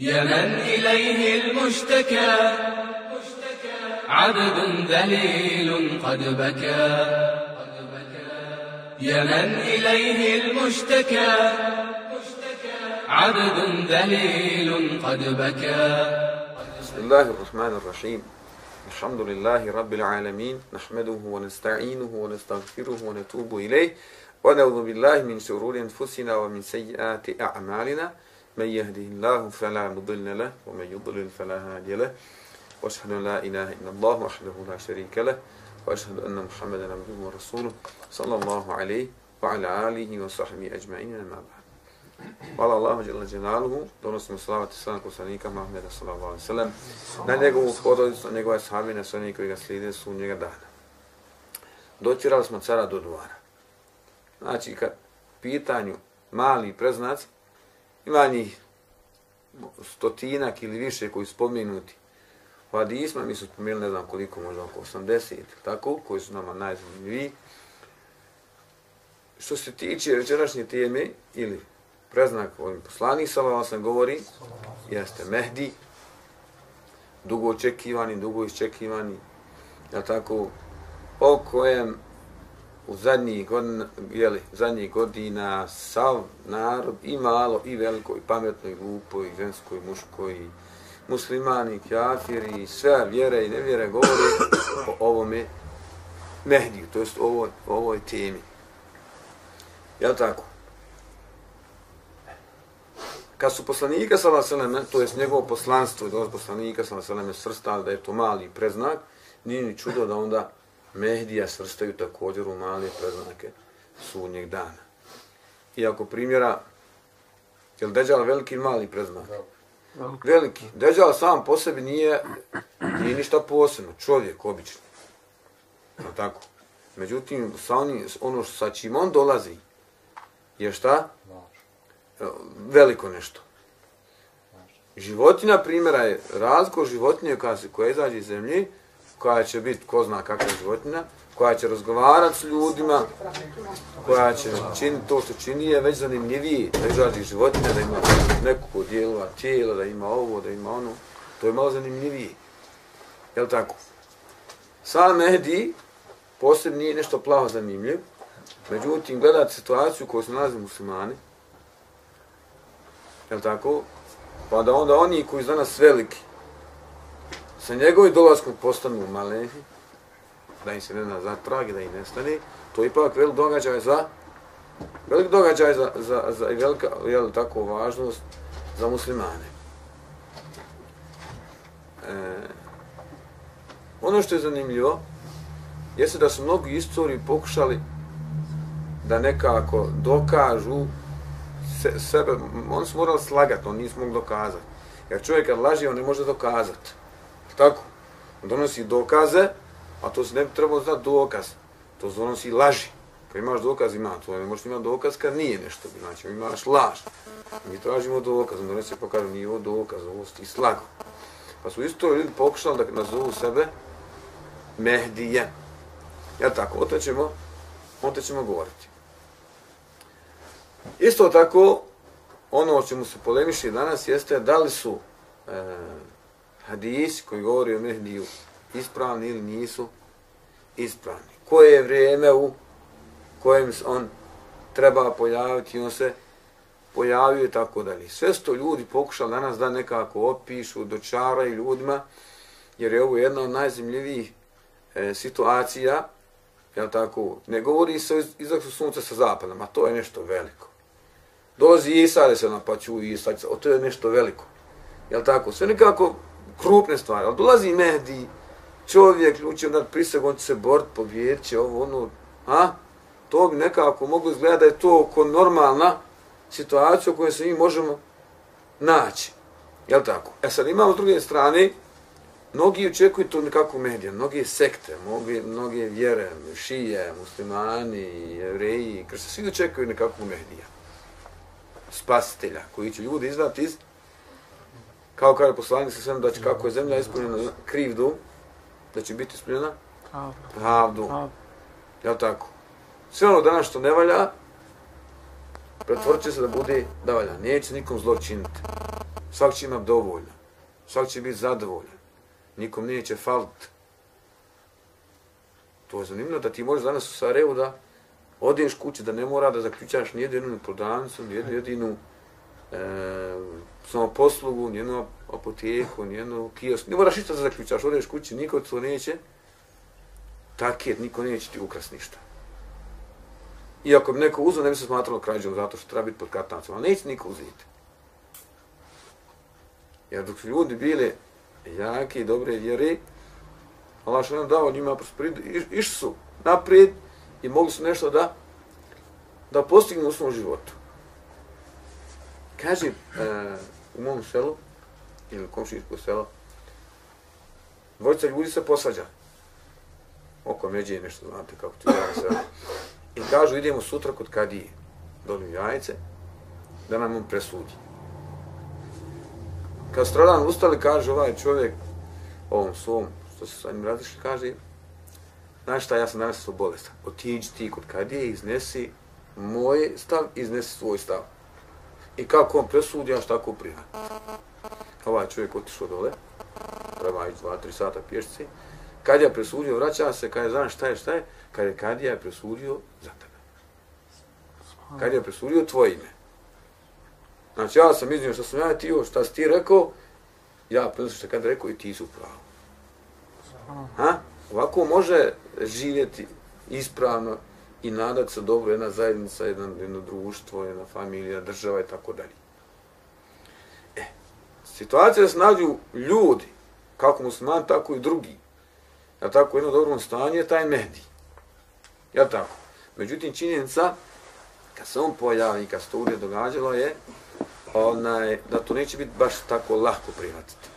يا من إليه المشتكى. عبد ذليل قد بكى. يا من إليه المشتكى. عبد ذليل قد بكى. بسم الله الرحمن الرحيم. الحمد لله رب العالمين. نحمده ونستعينه ونستغفره ونتوب إليه. ونعوذ بالله من شرور أنفسنا ومن سيئات أعمالنا. من يهده الله فلا مضل له ومن يضلل فلا هادي له واشهد ان لا اله الا الله وحده لا شريك له واشهد ان محمدا عبده ورسوله صلى الله عليه وعلى اله وصحبه اجمعين اما بعد Hvala Allahu dželle dželaluhu, donosimo salavat i salam poslanika Muhameda sallallahu alejhi ve sellem na njegovu porodicu, na njegove sahabe, na sve koji ga slijede su njega dana. Doćirali smo cara do dvora. Znači, kad pitanju mali preznac, ima njih stotinak ili više koji su spomenuti u hadisma, mi su spomenuli ne znam koliko, možda oko 80, tako, koji su nama najzanimljiviji. Što se tiče večerašnje teme ili preznak ovim poslanih salava sam govori, jeste Mehdi, dugo očekivani, dugo iščekivani, ja tako, o kojem u zadnjih godina, jeli, zadnjih godina sav narod i malo i veliko i pametno i glupo i žensko i muško i muslimani, i kjafiri i sve vjere i nevjere govori o ovome Mehdiju, to jest o ovoj, ovoj temi. Jel tako? Kad su poslanika sallallahu to jest njegovo poslanstvo i dolaz poslanika sallallahu alejhi srstali da je to mali preznak, nije ni čudo da onda Mehdija svrstaju također u male preznake sudnjeg dana. Iako primjera, je li Deđal veliki ili mali preznak? Veliki. Deđal sam po sebi nije, nije ništa posebno, čovjek, obični. No, tako. Međutim, sa oni, ono sa čim on dolazi, je šta? Veliko nešto. Životinja primjera je razgo životinje koja, koja izađe iz zemlje, koja će biti ko zna kakva životinja, koja će razgovarati s ljudima, koja će činiti to što čini je već zanimljivije da izrađi životinja, da ima nekoliko dijelova tijela, da ima ovo, da ima ono. To je malo zanimljivije. Jel tako? Sam Mehdi posebno nije nešto plavo zanimljiv, međutim gledati situaciju koju se nalazi muslimani, jel tako? Pa da onda oni koji su danas veliki, sa njegovim dolaskom postanu malehi, da im se ne na i da im nestane, to je ipak velik događaj za velik događaj za, za, za i velika, jel, tako, važnost za muslimane. E, ono što je zanimljivo, jeste da su mnogi istori pokušali da nekako dokažu se, sebe, oni su morali slagati, oni nisu mogli dokazati. Jer čovjek kad laži, on ne može dokazati. Tako? On donosi dokaze, a to se ne bi trebalo znati dokaz. To se donosi laži. Kad imaš dokaz, ima to. Ne možeš imati dokaz kad nije nešto. Znači, imaš laž. Mi tražimo dokaz. onda donese pa kaže, nije ovo dokaz, ovo ti slago. Pa su isto ljudi pokušali da nazovu sebe Mehdije. Ja tako, o to ćemo, o to ćemo govoriti. Isto tako, ono o čemu se polemiši danas jeste da li su e, hadisi koji govori o Mehdiju ispravni ili nisu ispravni. Koje je vrijeme u kojem on treba pojaviti, on se pojavio i tako dalje. Sve sto ljudi pokušali danas da nekako opišu, dočaraju ljudima, jer je ovo jedna od najzimljivijih e, situacija, jel tako, ne govori se o izaksu sunca sa zapadom, a to je nešto veliko. Dolazi Isa, da se napaću Isa, to je nešto veliko. Jel tako, sve nekako krupne stvari, ali dolazi Mehdi, čovjek, ljudi nad dat priseg, on će se bort, pobjedit će ovo, ono, a? To bi nekako moglo izgledati da je to oko normalna situacija u kojoj se mi možemo naći. Jel tako? E sad imamo s druge strane, mnogi očekuju to nekako medija, mnoge sekte, mnoge, mnoge vjere, šije, muslimani, jevreji, krse, svi očekuju nekako medija. Spasitelja, koji će ljudi izvati iz kao kaže poslanik sa svem da će kako je zemlja ispunjena krivdu, da će biti ispunjena pravdu. Jel tako? Sve ono danas što ne valja, pretvorit će se da bude da valja. Neće nikom zlo činiti. Svak će imati dovoljno. Svak će biti zadovoljan. Nikom neće falit. To je zanimljivo da ti možeš danas u Sarajevu da odeš kući, da ne mora da zaključaš nijedinu prodavnicu, nijednu jedinu e, samo poslugu, nijednu apoteku, njenu kiosk. Ne moraš ništa da zaključaš, odeš kući, niko to neće. Taket, niko neće ti ukras ništa. I ako bi neko uzeo, ne bi se smatralo krađom, zato što treba biti pod kartacom, ali neće niko uzeti. Jer dok su ljudi bili jaki i dobre vjere, Allah što nam dao njima prosperidu, iš, išli su naprijed i mogli su nešto da da postignu u svom životu. Kažem, uh, u mom selu, ili komšinsko selo, dvojica ljudi se posvađa. Oko međe je nešto, znate kako ti zove se I kažu, idemo sutra kod Kadije, dolim jajce, da nam on presudi. Kad stradan ustali, kaže ovaj čovjek, ovom svom, što se sa njim različili, kaže, znaš šta, ja sam danas svoj bolestan. Otiđi ti kod Kadije, iznesi moj stav, iznesi svoj stav. I kako on presudi, ja šta tako prima. Ovaj čovjek otišao dole, prema iz dva, tri sata pješci. Kad je presudio, vraća se, kad je znaš šta je, šta je, kad je kad je presudio za tebe. Kad je presudio tvoje ime. Znači ja sam iznio što sam ja ti, šta si ti rekao, ja prenosim što kad rekao i ti su pravo. Ha? Ovako može živjeti ispravno i nadat se dobro jedna zajednica, jedno, jedno društvo, jedna familija, država i tako dalje. E, situacija da se nađu ljudi, kako musliman, tako i drugi, ja tako jedno dobro stanje je taj medij. Ja tako. Međutim, činjenica, kad se on pojavi, kad se to uvijek događalo je, onaj, da to neće biti baš tako lako prihvatiti.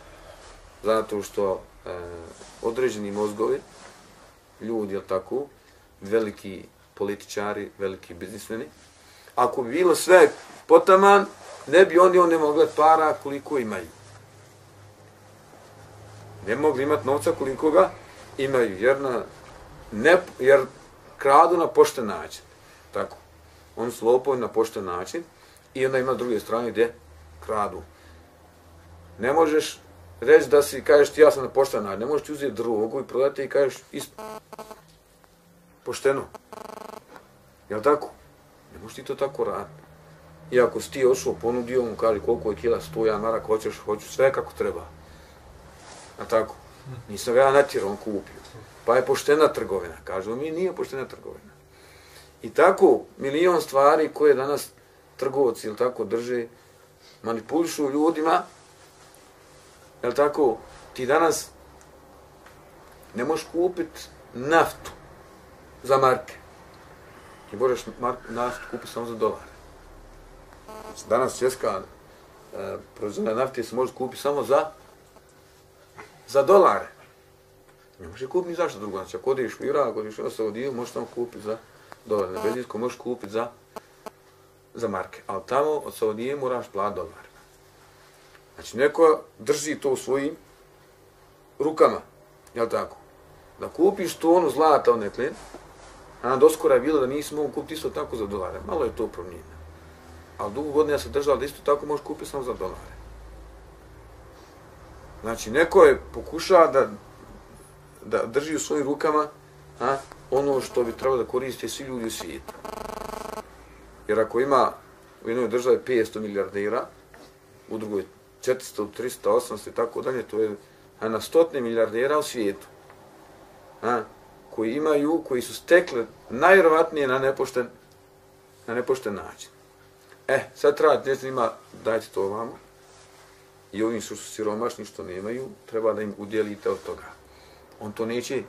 Zato što e, određeni mozgovi, ljudi, jel tako, veliki političari, veliki biznismeni, ako bi bilo sve potaman, ne bi oni oni mogli para koliko imaju. Ne mogli imati novca koliko ga imaju, jer, na, ne, jer kradu na pošten način. Tako. Oni su lopovi na pošten način i onda ima druge strane gdje kradu. Ne možeš reći da si, kažeš ti ja sam na pošten način, ne možeš ti uzeti drogu i prodati i kažeš isto. pošteno. Jel tako? Ne možeš ti to tako raditi. I ako si ti ošao, ponudio mu, kaže koliko je kila, stoja, marak, hoćeš, hoću sve kako treba. A tako? Nisam ga ja natjerao, on kupio. Pa je poštena trgovina. Kažu mi, nije poštena trgovina. I tako, milion stvari koje danas trgovci ili tako drže, manipulišu ljudima, jel tako, ti danas ne možeš kupiti naftu za marke. Ti možeš naftu kupiti samo za dolare. Znači, danas česka e, proizvodnja nafte se može kupiti samo za za dolare. Ne može kupiti ni zašto drugo. Znači, ako odiš u Irak, ako u Saudiju, možeš tamo kupiti za dolare. Na Belgijsko možeš kupiti za za marke. Ali tamo od Saudije moraš plat dolar. Znači, neko drži to u svojim rukama. Jel tako? Da kupiš tonu zlata onekle, a doskora je bilo da nisi mogu kupiti isto tako za dolare. Malo je to promijenjeno. Ali dugo godina se držala da isto tako možeš kupiti samo za dolare. Znači, neko je pokušao da, da drži u svojim rukama a, ono što bi trebalo da koriste svi ljudi u svijetu. Jer ako ima u jednoj državi 500 milijardera, u drugoj 400, 300, 800 i tako dalje, to je a na stotne milijardera u svijetu. A, koji imaju, koji su stekle najvjerovatnije na nepošten, na nepošten način. E, sad treba, ne ima, dajte to vamo. I ovim što su siromašni, što nemaju, treba da im udjelite od toga. On to neće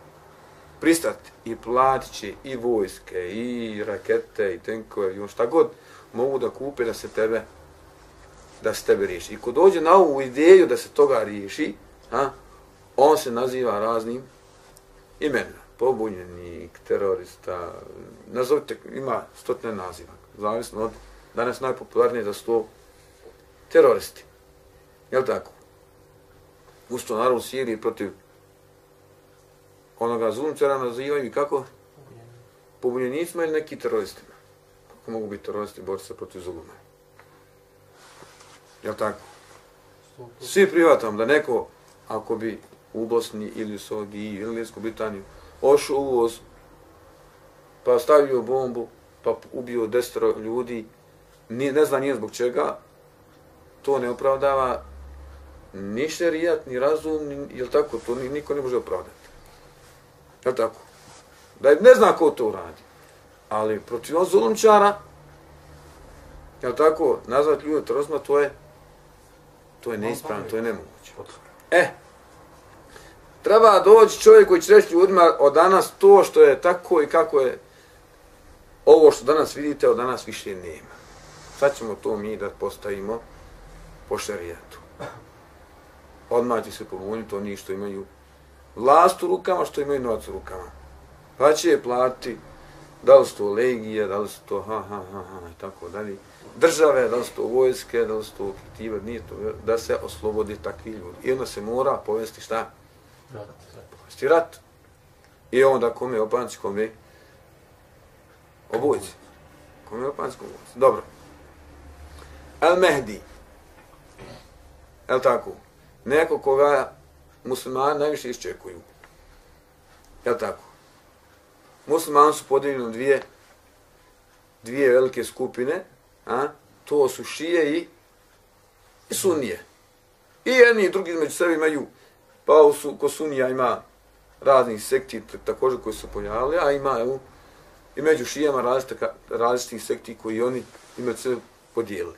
pristati i platit će i vojske, i rakete, i tenkove, i on šta god mogu da kupe da se tebe da se tebe riješi. I ko dođe na ovu ideju da se toga riješi, a, on se naziva raznim imenima. Pobunjenik, terorista, nazovite, ima stotne naziva, zavisno od danas najpopularnije za sto teroristi. Je li tako? Usto narod u Siriji protiv onoga zunčara nazivaju i kako? Pobunjenicima ili neki teroristima? Kako mogu biti teroristi borci se protiv zuluma? Je li tako? Svi prihvatam da neko, ako bi u Bosni ili u Saudiji ili u Lijesku Britaniju, ošao u uvoz, pa stavio bombu, pa ubio destro ljudi, nije, ne zna nije zbog čega, to ne opravdava ni šerijat, ni razum, ni, jel tako, to ni, niko ne može opravdati. Jel tako? Da je, ne zna ko to radi. Ali protiv on zulumčara, jel tako, nazvat ljude terozma, to je, to je neispravno, to je nemoguće. E, treba doći čovjek koji će reći ljudima od danas to što je tako i kako je ovo što danas vidite, od danas više nema. Sad ćemo to mi da postavimo po šarijetu. Odmah će se pomuniti oni što imaju vlast u rukama, što imaju novac u rukama. Pa će je plati, da li su to legije, da li su to ha, ha, ha, ha, i tako dalje. Države, da li su to vojske, da li su to fiktive, nije to, da se oslobodi takvi ljudi. I onda se mora povesti šta? Povesti rat. I onda kome opanci, kome obojci. Kome opanci, kome obojci. Dobro. El Mehdi. El tako? Neko koga muslimani najviše iščekuju. Jel tako? Muslimani su podijeljeni dvije, dvije velike skupine, a? to su šije i, i sunije. I jedni i drugi među sebi imaju, pa u su, ko sunija ima raznih sekti također koji su pojavili, a ima u, i među šijama različitih, različitih sekti koji oni imaju se podijelili.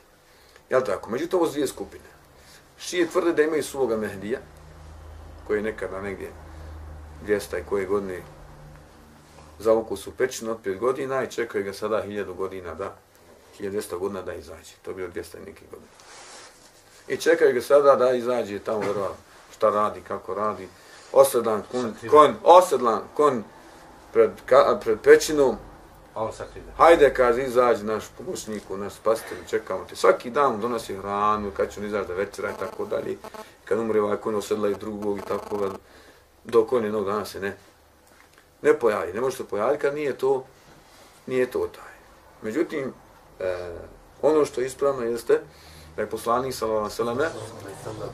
Jel tako? Međutim, ovo dvije skupine. Šije tvrde da imaju svoga Mehdija, koji je nekada negdje 200 i koje godine zavuku su pećinu od 5 godina i čekaju ga sada 1000 godina da 1200 godina da izađe. To je bilo 200 i godina. I čekaju ga sada da izađe tamo vjerovatno šta radi, kako radi. Osedlan kon, kon, osedlan kon pred, ka, pred pećinom. Hajde, kaže, izađi naš pomoćniku, naš spasitelj, čekamo te. Svaki dan donosi hranu, kad će on izaći da večera i tako dalje. Kad umre ovaj konj, osedla i drugog i tako da dok on jednog dana se ne, ne pojavi. Ne može se pojaviti kad nije to, nije to taj. Međutim, e, ono što je ispravno jeste da je poslanik sallallahu alejhi ve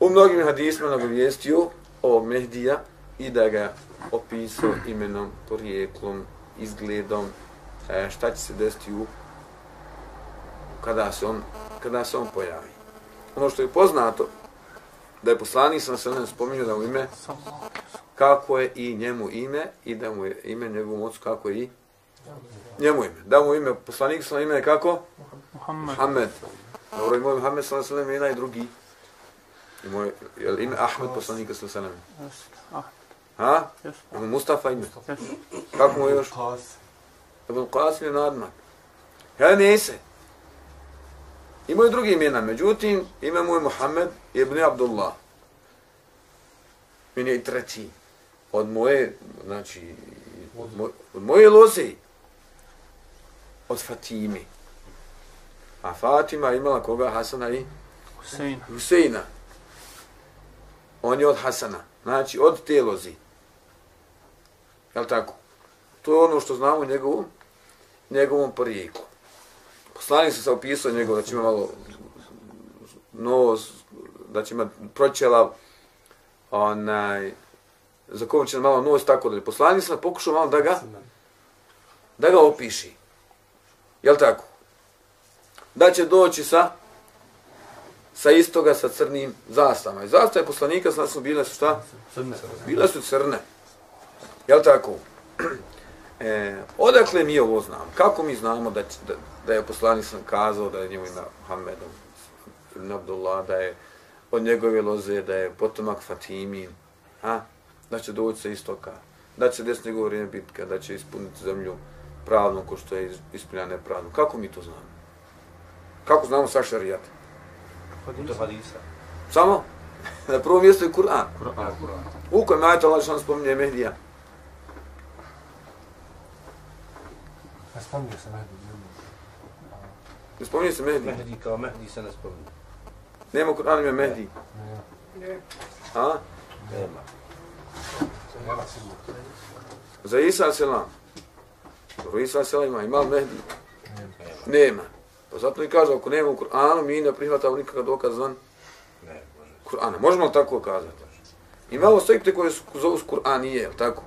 u mnogim hadisima nagovijestio ovog Mehdija i da ga opisao imenom, porijeklom, izgledom, e, šta će se desiti u kada se on kada se on pojavi. Ono što je poznato da je poslanik sam se spominjao da mu ime kako je i njemu ime i da mu je ime njegovom ocu kako je i njemu ime. Da mu ime poslanik sam ime kako? Muhammed. Muhammed. Dobro, i moj Muhammed alejhi ve sellem i drugi. I moj je li ime Ahmed poslanika sallallahu alejhi ve sellem. Yes. Ah, Ha? Ima Mustafa ime. Kako mu je još? Ibn Qasim je nadmak. Ja nese. Ima i drugi imena, međutim, ime mu je Muhammed ibn Abdullah. Min je i treći. Od moje, znači, od moje, od moje loze. Od Fatimi. A Fatima imala koga? Hasana i Hussein. Huseina. On je od Hasana. Znači, od te lozi. Jel tako? To je ono što znamo u njegovom, njegovom porijeku. Poslanik se opisao njegov, da će ima malo nos, da će ima proćela, onaj, za kojom će malo nos, tako da je poslanik se pokušao malo da ga, da ga opiši. Jel tako? Da će doći sa sa istoga sa crnim zastavama. I zastave poslanika sa su bile su šta? Crne. Bile su crne. Jel tako? E, odakle mi ovo znamo? Kako mi znamo da, da, da je poslanik sam kazao da je njemu ime Muhammedom ibn Abdullah, da je od njegove loze, da je potomak Fatimin, a? da će doći sa istoka, da će desne njegove vrijeme bitka, da će ispuniti zemlju pravno ko što je ispunjena nepravno. Kako mi to znamo? Kako znamo sa šarijata? Hadisa. Samo? Na prvom mjestu je Kur'an. Kur'an. Kur'an. U kojem ajta Allah što spominje Mehdija? Ne spominje se Mehdi. Ne spominje se Mehdi. Mehdi kao Mehdi se ne spominje. Nema u Kur'anu ime Mehdi. A? Nema. Nema sigurno. Za Isa selam. Dobro, Isa selam ima. Ima Mehdi? Nema. Pa zato i kaže, ako nema u Kur'anu, mi ne prihvatamo nikakav dokaz van. Kur'ana. Možemo li tako kazati? I malo sekte koje su zovu s Kur'anije, tako?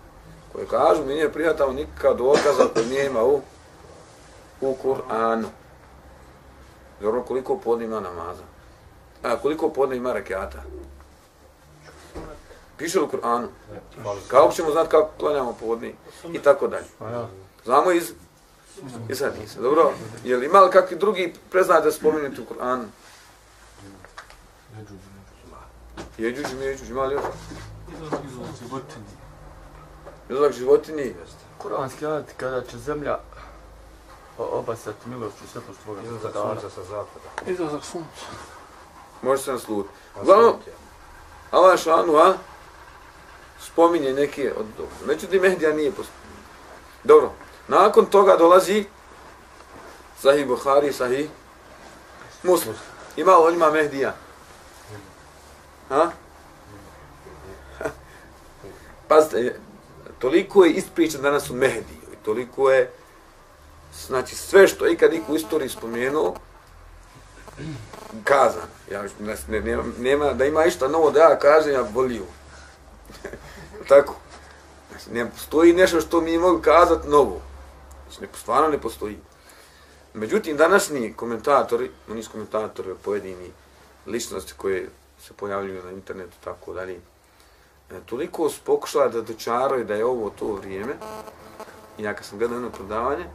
Koje kažu, mi ne prihvatamo nikakav dokaz ako nema u, u Kur'anu. Dobro, koliko podne ima namaza? A, koliko podne ima rekiata? Piše u Kur'anu? Kako ćemo znati kako klanjamo podne? I tako dalje. Pa ja. Znamo iz iz hadisa. Dobro, je li ima li kakvi drugi preznate spomenuti u Kur'anu? Jeđuđ, jeđuđ. Jeđuđ, međuđ, ima li još? Izlaz životinji. Izlak životinji. Kuranski ajet kada će zemlja obasati milošću sve po svoga Izlazak sunca sa zapada. Izlazak sunca. Može se nasluti. Uglavnom. Allah šanu, a? Spominje neke od toga. Međutim, Mehdija nije pospominje. Dobro, nakon toga dolazi Sahih Buhari, Sahih Muslim. Ima li on ima Mehdija? Ha? Pazite, toliko je ispričan danas u Mehdiju i toliko je znači sve što ikad niko u istoriji spomenuo kazan. Ja, ne, ne, nema, nema, da ima išta novo da ja kažem, ja volio. Tako. Znači, ne postoji nešto što mi mogu kazati novo. Znači, ne, stvarno ne postoji. Međutim, današnji komentatori, oni su komentatori, pojedini ličnosti koje se pojavljuju na internetu, tako dalje, e, toliko su pokušala da dočaraju da je ovo to vrijeme, i ja kad sam gledao jedno prodavanje,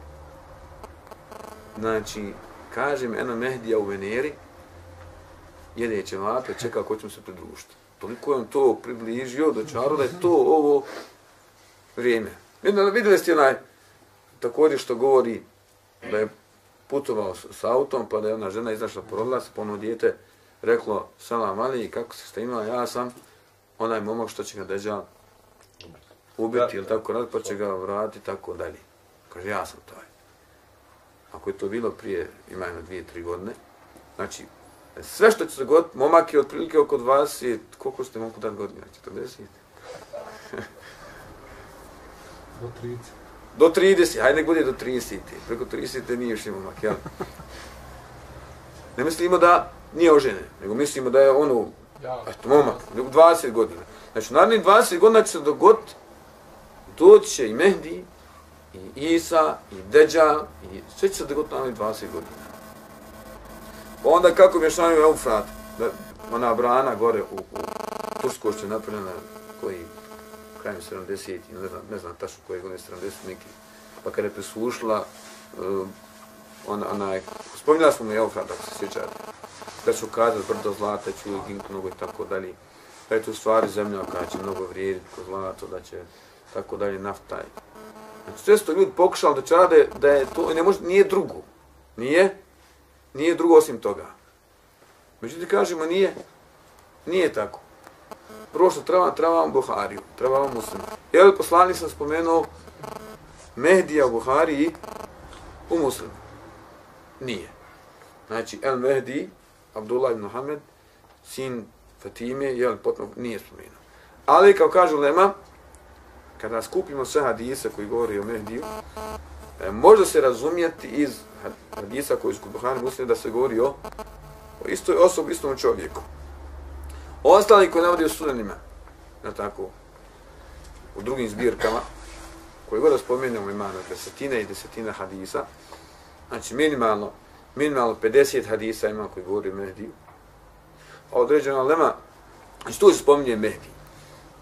znači, kažem, eno Mehdija u Veneri, jede ćevape, čeka ko će mu se pridružiti. Toliko je on to približio do da je to ovo vrijeme. Vidjeli ste onaj također što govori da je putovao s, autom, pa da je ona žena izašla po odlas, pa ono dijete reklo, salam ali, kako se šta ima, ja sam onaj momak što će ga deđa ubiti ili tako rad, pa će ga vratiti, tako dalje. Kaže, ja sam taj. Ako je to bilo prije, ima jedno dvije, tri godine, znači, sve što će se god, momak je otprilike oko 20, koliko ste mogu dati godina, 40? Do 30. Do 30, hajde nek bude do 30. Preko 30 nije još momak, jel? Ne mislimo da nije ožene, nego mislimo da je ono, Ja. eto, momak, 20 godina. Znači, narednih 20 godina će se dogoditi, doći će i Mehdi, i Isa, i Deđal, i sve će se dogoditi narednih 20 godina. Pa onda kako mješavaju Eufrat, da, ona brana gore u, u Turskoj što je napravljena, koji krajem 70 ne znam, ne znam tačno koje godine 70 neki. Pa kada je presušila, uh, eh, ona, onaj, spominjala smo mi Eufrat, ako se sjećate. da su kazali brdo zlata, ću uvijek mnogo i tako dalje. Pa da je to u stvari zemlja koja će mnogo vrijediti ko zlato, da će tako dalje nafta. Znači, sve su ljudi pokušali da će rade, da je to, ne može, nije drugo. Nije, nije drugo osim toga. Međutim, kažemo, nije, nije tako. Prvo što treba, trebamo Buhariju, trebamo muslima. Jel poslani poslanik sam spomenuo Mehdija u Buhariji u muslimu? Nije. Znači, El Mehdi, Abdullah ibn Muhammed, sin Fatime, je li potom nije spomenuo. Ali, kao kažu Lema, kada skupimo sve hadise koji govori o Mehdiju, e, može se razumjeti iz hadisa koji su Buhari muslima da se govori o, o istoj osobi, istom čovjeku. Ostali koji navodi u sunanima, na tako, u drugim zbirkama, koji god spomenemo ima na desetine i desetine hadisa, znači minimalno, minimalno 50 hadisa ima koji govori o Mehdiju, a određena lema, znači tu se spominje Mehdi,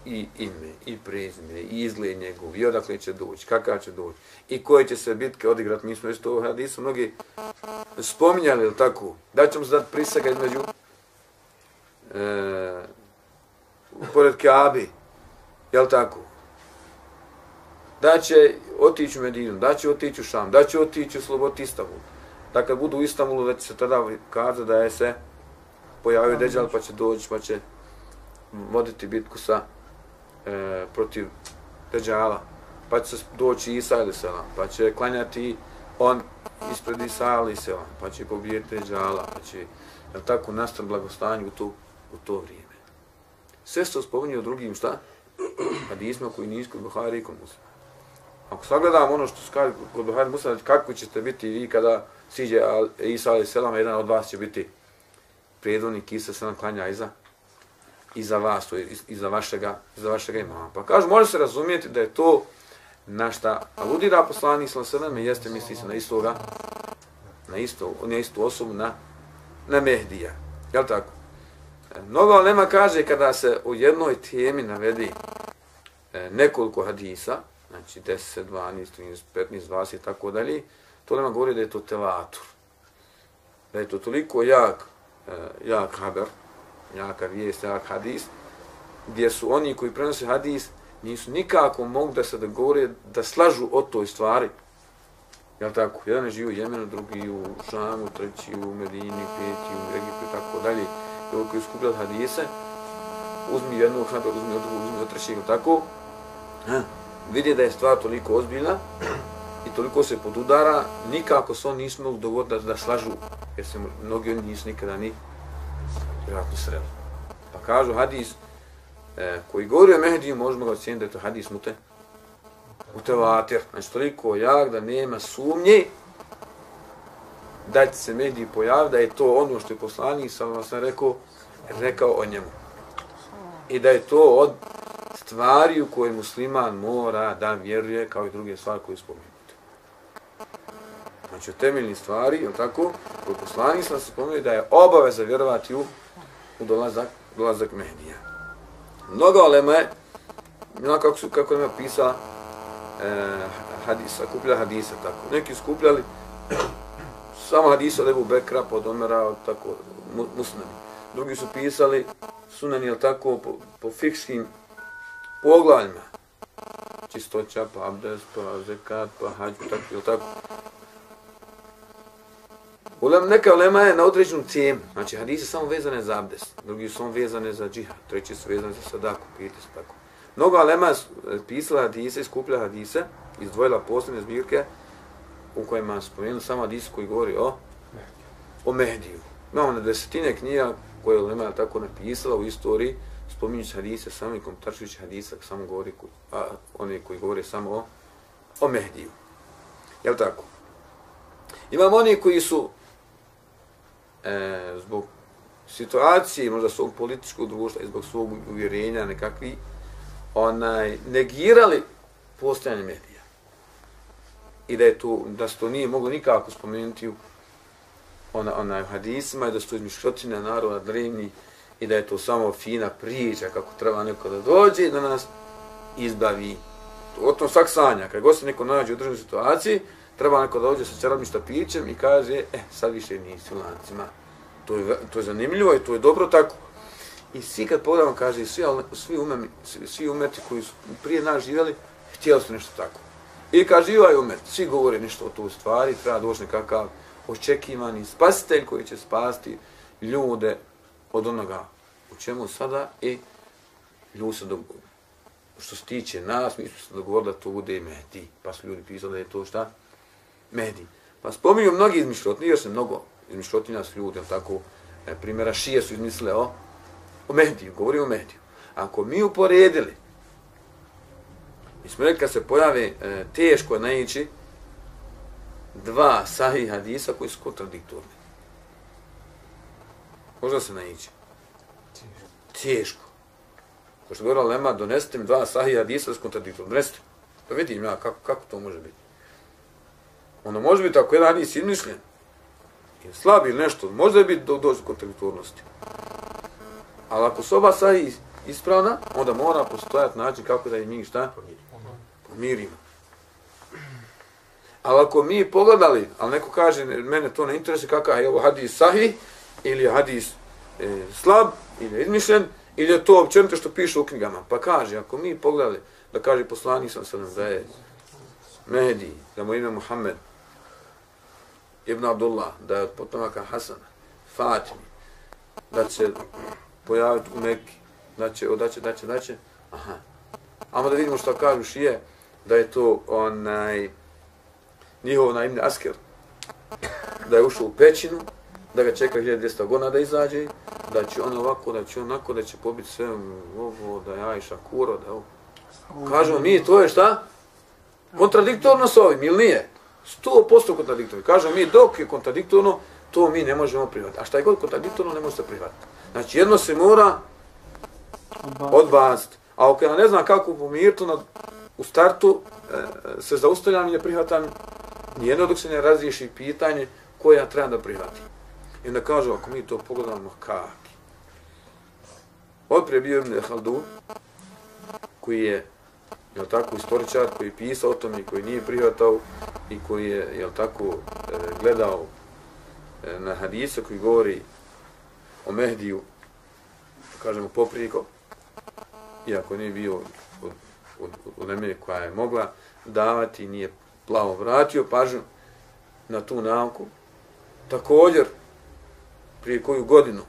i ime, i prezime, i izgled njegov, i odakle će doći, kakav će doći, i koje će se bitke odigrati. Mi smo isto u hadisu mnogi spominjali, ili tako, da ćemo se dati prisaga između e, pored Kaabi, jel tako? Da će otići u Medinu, da će otići u Šam, da će otići u Slobot Istanbul. Da kad budu u Istanbulu, da će se tada kazati da je se pojavio Deđal, pa će doći, pa će voditi bitku sa e, protiv Deđala, pa će doći Isa ili Selam, pa će klanjati on ispred Isa ili Selam, pa će pobijeti Deđala, pa će jel tako nastati blagostanje u to, u to vrijeme. Sve što spominje o drugim šta? Hadisma koji nisu kod Buhari i kod Muslima. Ako sagledamo ono što se kaže kod Buhari i Muslima, znači, kako ćete biti vi kada siđe Isa alaih selam, jedan od vas će biti predvodnik Isa selam klanja iza iza vas, to je iza vašega, iza vašega imama. Pa kažu, može se razumijeti da je to na šta aludira poslanik sallallahu alejhi ve sellem jeste misli se na istoga na isto na istu osobu na na Mehdija. Jel tako? Mnogo lema kaže kada se u jednoj temi navedi e, nekoliko hadisa, znači 10, 12, 13, 15, 20 i tako dalje, to lema govori da je to tevatur. Da je to toliko jak, e, jak haber, jaka vijest, jak hadis, gdje su oni koji prenose hadis nisu nikako mogli da se dogovore da slažu o toj stvari. Jel tako? Jedan je živio u Jemenu, drugi u Šamu, treći u Medini, peti u Egiptu i tako dalje. Koji skupljali hadise, uzmi jednog haber, uzmi od drugog, uzmi od trećeg, tako? Vidi da je stvar toliko ozbiljna i toliko se podudara, nikako se on nisu mogli dogoditi da, da slažu, jer se mnogi oni nisu nikada ni vjerojatno sreli. Pa kažu hadis e, koji govori o Mehdiju, možemo ga ocijeniti da je to hadis mute, mutevatir. Znači toliko jak da nema sumnje da će se Mehdi pojaviti, da je to ono što je poslanik, sam vas sam rekao, rekao o njemu. I da je to od stvari u koje musliman mora da vjeruje kao i druge stvari koje spomenute. Znači, temeljni stvari, je tako, koje poslanik sam se spomenuo da je obaveza vjerovati u, u dolazak, dolazak Mehdija. Mnogo olema je, mnogo kako, su, kako je pisa e, hadisa, kuplja hadisa, tako. Neki skupljali samo hadisa od Ebu Bekra, pod Omera, od tako, mu, musnani. Drugi su pisali sunani, jel tako, po, po fikskim poglavljima. Čistoća, pa abdes, pa zekat, pa hađ, tako, jel tako. Ulem, neka ulema je na određenu temu. Znači, hadise samo vezane za abdes, drugi su samo vezane za džihad, treći su vezane za sadaku, pijete tako. Mnogo ulema je pisala hadise, skupila hadise, izdvojila posebne zbirke u kojima spomenuli samo hadise koji govori o, o Mehdiju. Imamo na desetine knjiga koje je Lema tako napisala u istoriji, spominjući hadise, samo i komentaršujući hadisa, samo govori, koji, a oni koji govore samo o, o Mehdiju. Jel tako? Imamo oni koji su e, zbog situacije, možda svog političkog društva i zbog svog uvjerenja nekakvi, onaj, negirali postojanje medija. I da je to, da se to nije moglo nikako spomenuti u ona, onaj, hadisima i da su to izmišljotine naroda drevni i da je to samo fina priča kako treba neko da dođe i da nas izbavi. O tom svak sanja, kad god se neko nađe u državnoj situaciji, treba neko da dođe sa čarobnim štapićem i kaže, e, sad više nisi u lancima. To je, to je zanimljivo i to je dobro tako. I svi kad pogledamo, kaže, svi, svi, umemi, svi, svi umeti koji su prije nas živjeli, htjeli su nešto tako. I kaže, joj umet, svi govore nešto o toj stvari, treba doći nekakav očekivani spasitelj koji će spasti ljude od onoga u čemu sada i ljudi se dogovorili. Što se tiče nas, mi smo se dogovorili da to bude Mehdi. Pa su ljudi pisali da je to šta? Mehdi. Pa spominju mnogi izmišljotni, jer se mnogo izmišljotinja su ljudi, tako, e, primjera šije su izmislile o, o Mehdiju, govori o Mehdiju. Ako mi uporedili, mi smo rekli kad se pojave e, teško je naići dva sahih hadisa koji su kontradiktorni. Možda se naići. Teško. Ko što govorila Lema, donesite mi dva sahih hadisa s kontradiktorni. Donesite. Da vidim ja kako, kako to može biti. Ono može biti ako jedan hadis izmišljen, ili slab ili nešto, može biti do, doći do kontradiktornosti. Ali ako su oba sahih ispravna, onda mora postojati način kako da je njih šta? Pomirimo. Ali ako mi pogledali, ali neko kaže, mene to ne interesuje kakav je ovo hadis sahih, ili je hadis e, slab, ili je izmišljen, ili je to općenito što piše u knjigama. Pa kaže, ako mi pogledali, da kaže poslanik sam sam da je Mehdi, da mu ime Muhammed, Ibn Abdullah, da je od potomaka Hasana, Fatimi, da će pojaviti u Mekki, da će, da će, da će, da će, aha. Amo da vidimo što kažu šije, da je to onaj, njihov na ime Asker, da je ušao u pećinu, da ga čeka 1200 godina da izađe, da će on ovako, da će onako, da će pobiti sve ovo, da je Ajša kuro, da ovo. Kažemo mi, to je šta? Kontradiktorno s ovim, ili nije? Sto posto kontradiktorno. Kažemo mi dok je kontradiktorno, to mi ne možemo prihvatiti. A šta je god kontradiktorno, ne može se prihvatiti. Znači jedno se mora odbaciti. A ako ja ne znam kako pomiriti, na, u startu e, se zaustavljam i ne prihvatam nijedno dok se ne razriješi pitanje koje ja trebam da prihvatim. I onda kažu, ako mi to pogledamo, kaki. Odprije bio Ibn Haldun, koji je, jel tako, istoričar, koji je pisao o tom i koji nije prihvatao i koji je, jel tako, e, gledao e, na hadise koji govori o Mehdiju, kažemo popriko, iako nije bio od, od, od neme koja je mogla davati, nije plavo vratio pažnju na tu nauku. Također, prije koju godinu,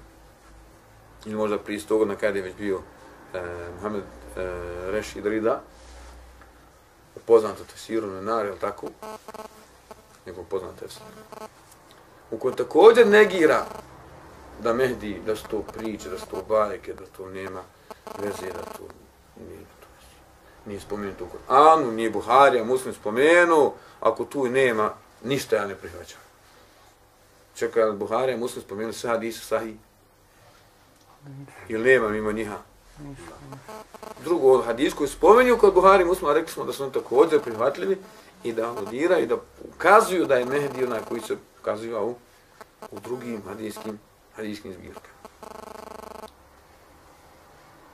ili možda prije sto godina kada je već bio e, Mohamed e, Rešid Rida, poznato tefsiru Nenar, je tako? Njegov poznat tefsir. U kojoj također negira da Mehdi, da su to priče, da su to bajke, da to nema veze, da to nije, nije spomenuto u Koranu, nije Buharija, muslim spomenu, ako tu nema, ništa ja ne prihvaćam. Čekaj, ali Buharija, muslim spomenu, sve hadise sahih, ili nema mimo njiha. Drugo, od hadis koji spomenju kod Buhari muslima, rekli smo da su oni također prihvatljivi i da aludira i da ukazuju da je Mehdi onaj koji se ukazuje u, u drugim hadijskim, hadijskim zbirkama.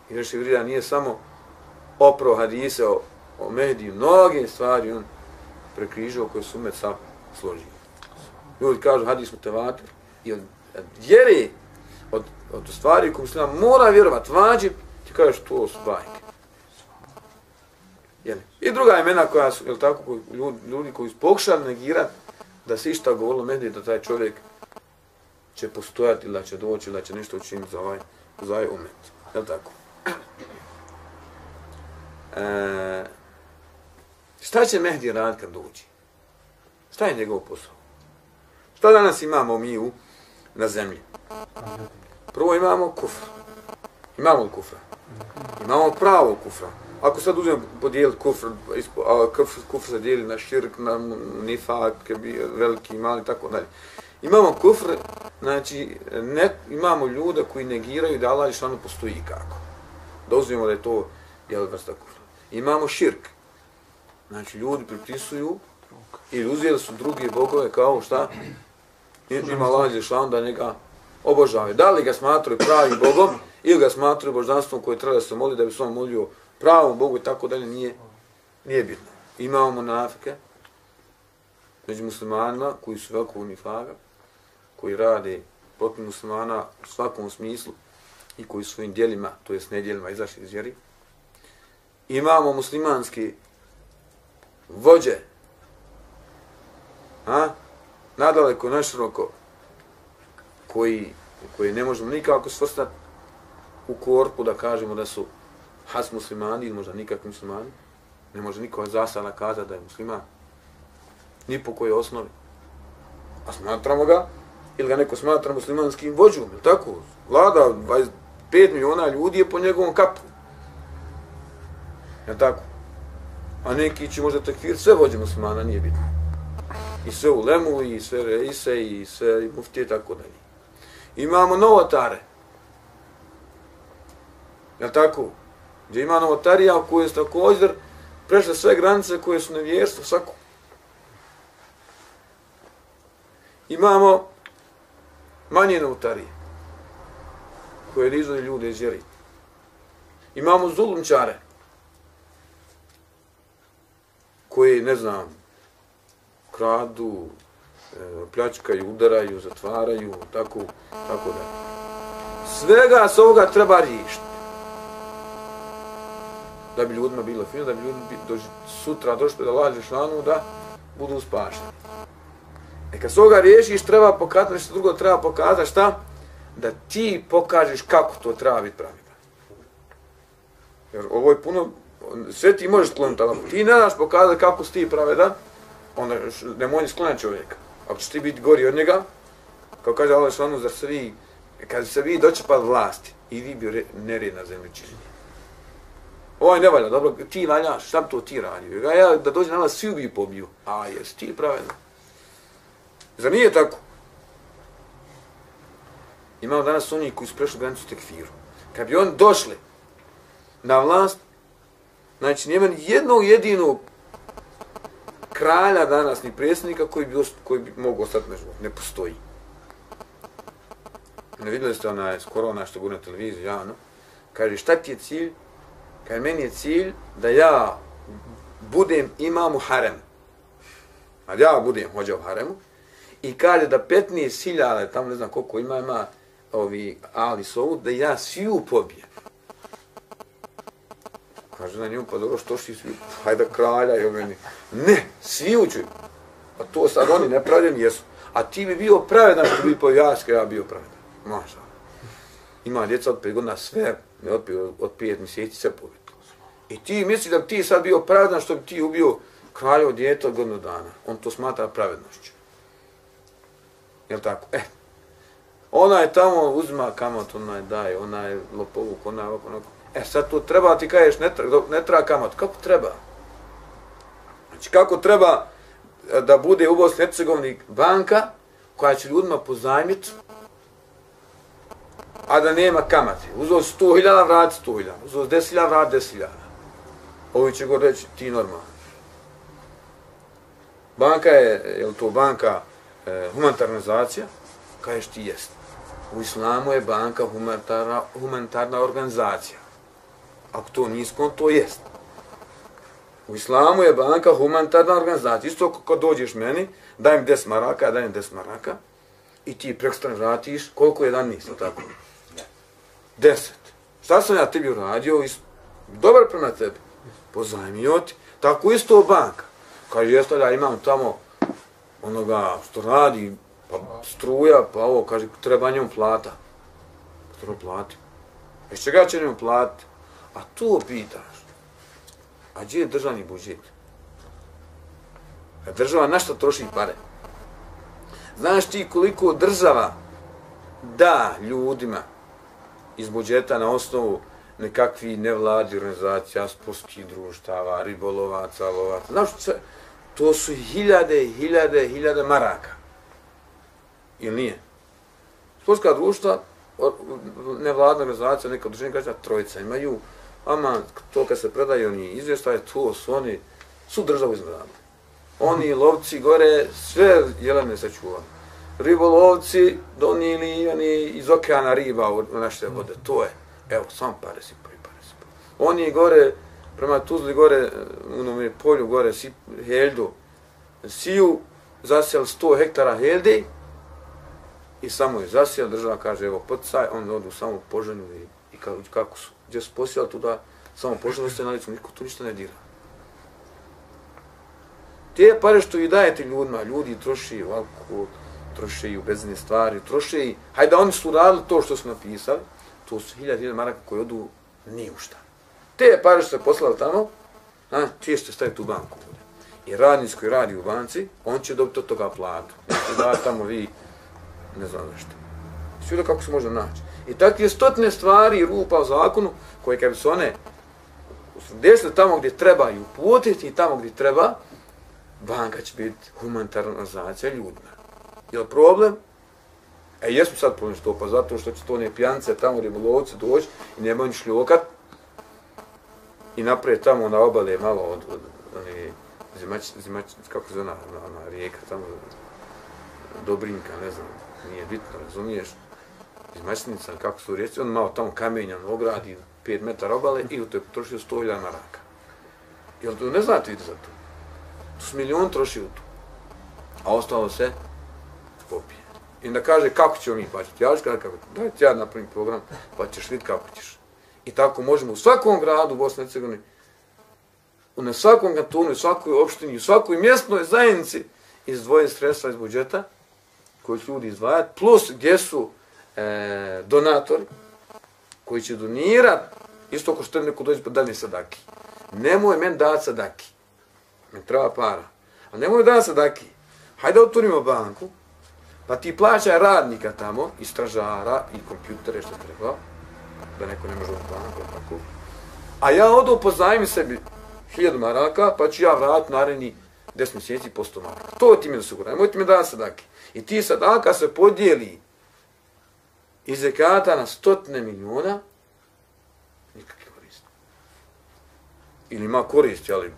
I reši vrida nije samo opro hadise o, o Mehdi, mnoge stvari on prekrižao koje su med sa složio. Ljudi kažu hadis mu i od vjere, od, od stvari koje muslima mora vjerovat, vađi, ti kažeš to su bajke. Jeli? I druga imena koja su, jel tako, ljudi, ljudi koji su pokušali negirati da se išta govorilo Mehdi, da taj čovjek će postojati, da će doći, da će nešto učiniti za ovaj, za ovaj umet. Jel tako? E, šta će Mehdi raditi kad dođe? Šta je njegov posao? Šta danas imamo mi u, na zemlji? Prvo imamo kufr. Imamo li kufra? Imamo pravo kufra. Ako sad uzmemo podijeliti kufr, a kufr, kufr se dijeli na širk, na nifak, veliki, mali, tako dalje. Imamo kufr, znači, ne, imamo ljude koji negiraju da Allah Žešanu postoji kako. Dozvijemo da je to jel, vrsta kufra. Imamo širk. Znači, ljudi pripisuju i uzijeli su drugi bogove kao šta? Ima Allah išanu da njega obožavaju. Da li ga smatruju pravim bogom ili ga smatruju boždanstvom koje treba da se moli da bi se on molio pravom Bogu i tako dalje, nije, nije bitno. Imamo monafike među muslimanima koji su veliko unifaga, koji rade protiv muslimana u svakom smislu i koji svojim dijelima, to jest nedjelima, izašli iz vjeri. Imamo muslimanski vođe, a, nadaleko, naširoko, koji, koji ne možemo nikako svrstati u korpu da kažemo da su has muslimani ili možda nikakvi muslimani. Ne može niko zasada kazati da je musliman. Ni po kojoj osnovi. A smatramo ga, ili ga neko smatra muslimanskim vođom, ili tako? Vlada 25 miliona ljudi je po njegovom kapu. Je tako? A neki će možda tekfir sve vođe muslimana, nije bitno. I sve u lemu, i sve reise, i sve muftije, tako dalje. Imamo novotare. Je tako? Gdje ima novotarija u kojoj su također prešle sve granice koje su nevjerstvo, svako. Imamo manje novotarije koje rizuje ljude iz vjeri. Imamo zulumčare koji, ne znam, kradu, e, pljačkaju, udaraju, zatvaraju, tako, tako da. Svega s ovoga treba riješiti da bi ljudima bilo fino, da bi ljudi do, sutra došli da lađe šlanu da budu spašeni. E kad s ovoga riješiš, treba pokazati nešto drugo, treba pokazati šta? Da ti pokažeš kako to treba biti pravilno. Jer ovo je puno, sve ti možeš skloniti, ali ti ne daš pokazati kako si ti pravedan, onda ne ni skloniti čovjeka. Ako ćeš ti biti gori od njega, kao kaže Allah šlanu, zar se vi, kad se vi dočepali vlasti, i vi bi nered na zemlji činili Ovaj ne valja, dobro, ti valjaš, šta bi to ti radio? Ja, ja da dođe na vas, svi bi pobiju. A, jes, ti pravedan. Zar nije tako? Imamo danas oni koji su prešli granicu tekfiru. Kad bi oni došli na vlast, znači nema ni jednog jedinog kralja danas, ni predsjednika koji bi, koji bi mogu ostati na život. Ne postoji. Ne vidjeli ste onaj, skoro onaj što na televiziji, javno. Kaže, šta ti je cilj? Kaže, meni je cilj da ja budem imam u harem. A ja budem hođa u haremu. I kaže da 15.000, tamo ne znam koliko ima, ima ovi Ali Sovu, da ja svi pobijem. Kaže na njemu, pa dobro, što si svi, hajde kralja i meni. Ne, svi uđu. A to sad oni nepravljeni jesu. A ti bi bio pravedan što bi po jaske, ja bio pravedan. Maša. Ima djeca od 5 godina sve, ne od 5, od pet mjeseci sve pobitlo. I ti misliš da bi ti sad bio pravedan što bi ti ubio kraljevo djete od godinu dana. On to smatra pravednošću. Jel tako? E, ona je tamo uzma kamat, ona je daje, ona je lopovuk, ona je ovako, onako. E sad to treba, ti kažeš, ne, tra, ne treba kamat. Kako treba? Znači kako treba e, da bude u Bosni Hercegovini banka koja će ljudima pozajmiti, a da nema kamate. Uzeo 100.000, vrati 100.000. Uzeo 10.000, vrati 10.000. Ovi će go reći, ti normalno. Banka je, je li to banka e, humanitarna organizacija? Kažeš ti jest. U islamu je banka humanitarna, humanitarna organizacija. Ako to nisko, to jest. U islamu je banka humanitarna organizacija. Isto kako dođeš meni, dajem 10 maraka, dajem 10 maraka, i ti prekstran vratiš, koliko je dan nislo, tako? Deset. Šta sam ja tebi uradio? Dobar prema tebi. Pozajmio ti. Tako isto banka. Kaže, jeste da imam tamo onoga što radi, pa struja, pa ovo, kaže, treba njom plata. Treba plati. Iz čega će njom platiti? A to pitaš. A gdje je državni budžet? A država na što troši pare? Znaš ti koliko država da ljudima iz budžeta na osnovu nekakvi nevladi organizacija, sportskih društava, ribolovaca, lovaca. Znaš što To su hiljade, hiljade, hiljade maraka. Ili nije? Sportska društva, nevladna organizacija, neka udruženja kaže, trojica imaju, ama to kad se predaju oni izvještaje, to su oni, su državu izgledali. Oni lovci gore, sve jelene se čuvali. Ribolovci donili oni iz okeana riba u naše vode. To je, evo, sam pare si pari, pare si pari. Oni gore, prema Tuzli gore, u onome polju gore, si, heldu, siju, zasijali 100 hektara helde i samo je zasijali, država kaže, evo, poticaj, on odu samo poženju i, i kako, kako su, gdje su posijali tuda, samo poženju se na licu, niko tu ništa ne dira. Te pare što vi dajete ljudima, ljudi troši ovako, troše i u bezne stvari, troše i, hajde oni su radili to što su napisali, to su hiljad, hiljad maraka koji odu ni u šta. Te pare što se poslali tamo, a, ti ćete staviti u banku. I radnic koji radi u banci, on će dobiti od toga platu. Znači, da tamo vi, ne znam nešto. Svi kako se može naći. I takve stotne stvari rupa u zakonu, koje kad su one desile tamo gdje treba i uputiti i tamo gdje treba, banka će biti humanitarna organizacija ljudna. Je li problem? E, jesmo sad problem što, pa zato što će to ne pijance tamo ribolovci doći i nemaju ni šljokat, i naprijed tamo na obale malo od, od one zimać, zimać, kako se zove ona, ona rijeka tamo, Dobrinka, ne znam, nije bitno, razumiješ, zimačnica, kako su rijeci, on malo tamo kamenjan ogradi, 5 metara obale i u to je potrošio 100.000 maraka. Jel to ne znate ide za to? To su milion troši u to. A ostalo se popije. I da kaže kako ćemo mi plaćati. Ja ću kada kako, dajte ja napravim program, pa ćeš vidjeti kako ćeš. I tako možemo u svakom gradu u Bosni i Hercegovini, u svakom kantonu, u svakoj opštini, u svakoj mjestnoj zajednici izdvojiti sredstva iz budžeta koji će ljudi izdvajati, plus gdje su e, donator koji će donirat, isto ako što neko dođe pa dani sadaki. Nemoj men dati sadaki. Men treba para. A nemoj da sadaki. Hajde otvorimo banku, pa ti plaćaj radnika tamo, i stražara, i kompjutere, što treba, da neko ne može u banku, tako. A ja odu pozajmi sebi hiljadu maraka, pa ću ja vrat naredni 10 mjeseci po 100 maraka. To ti mi osiguraj, nemoj ti mi da sadaki. I ti sadaka se podijeli iz zekata na stotne miliona, nikakve koristi. Ili ima koristi, ali